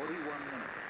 41 minutes.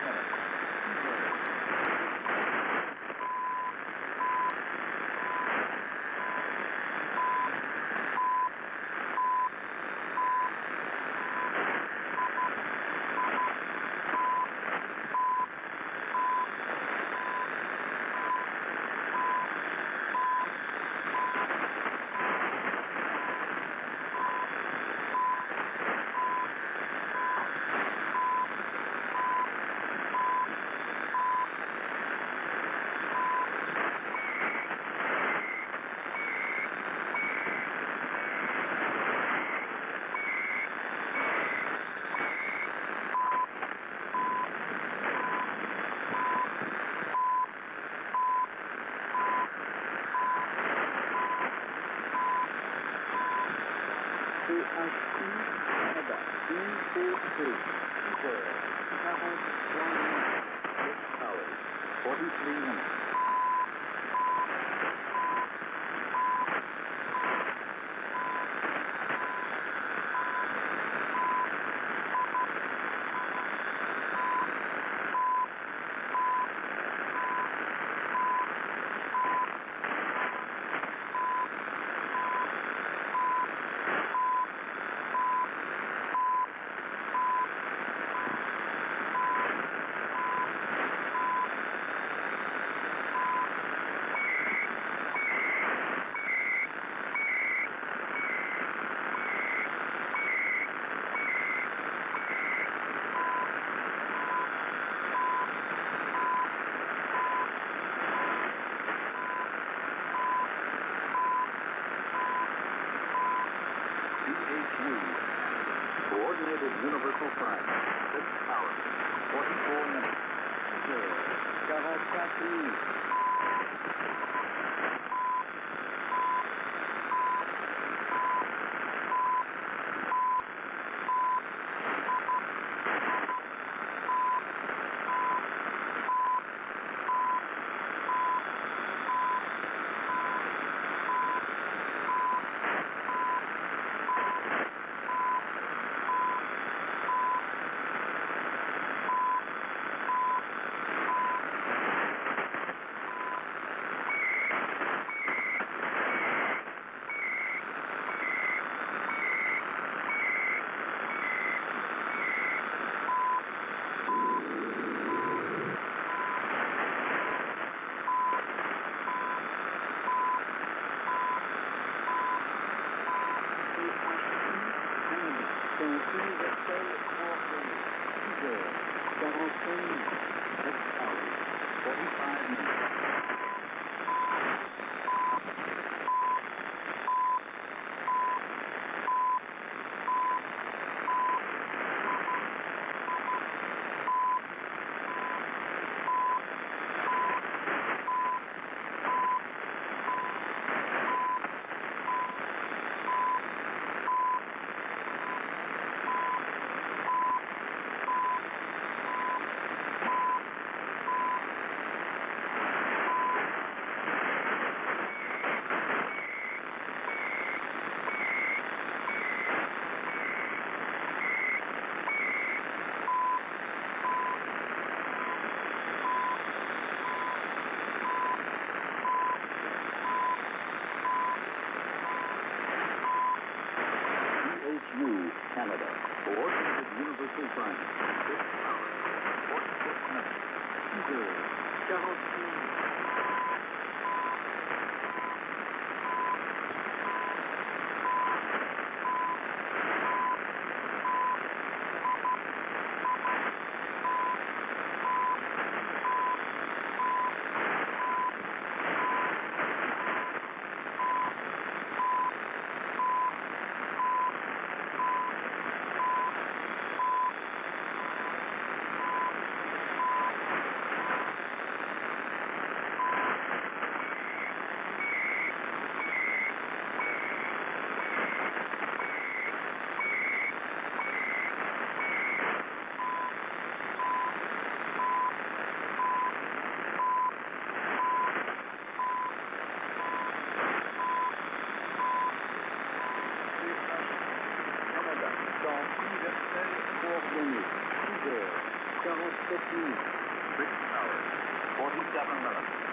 CHU Canada 143 heures, 43 minutes, 6 hours, 43 minutes. CHU, Coordinated Universal Time, 6 hours, 44 minutes. heures, 44 Saint-Louis, Estelle, California, 6 heures, 45 minutes. 6 hours, 45 minutes. CHU, Canada, Universal Time, Hours, 47 minutes.